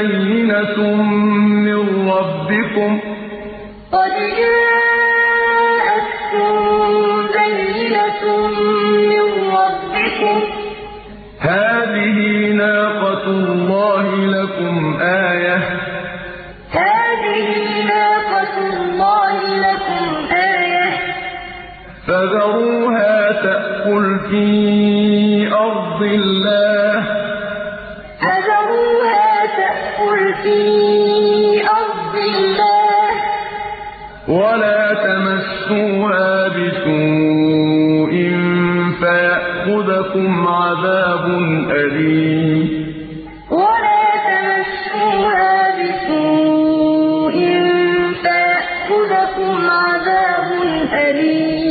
بَيِّنَةٌ مِّن رَّبِّكُمْ ۖ هَٰذِهِ نَاقَةُ اللَّهِ لَكُمْ آيَةً ۖ فَذَرُوهَا تَأْكُلْ فِي أَرْضِ اللَّهِ ۖ ولا تمسوها بسوء فيأخذكم عذاب أليم ولا تمسوها بسوء فيأخذكم عذاب أليم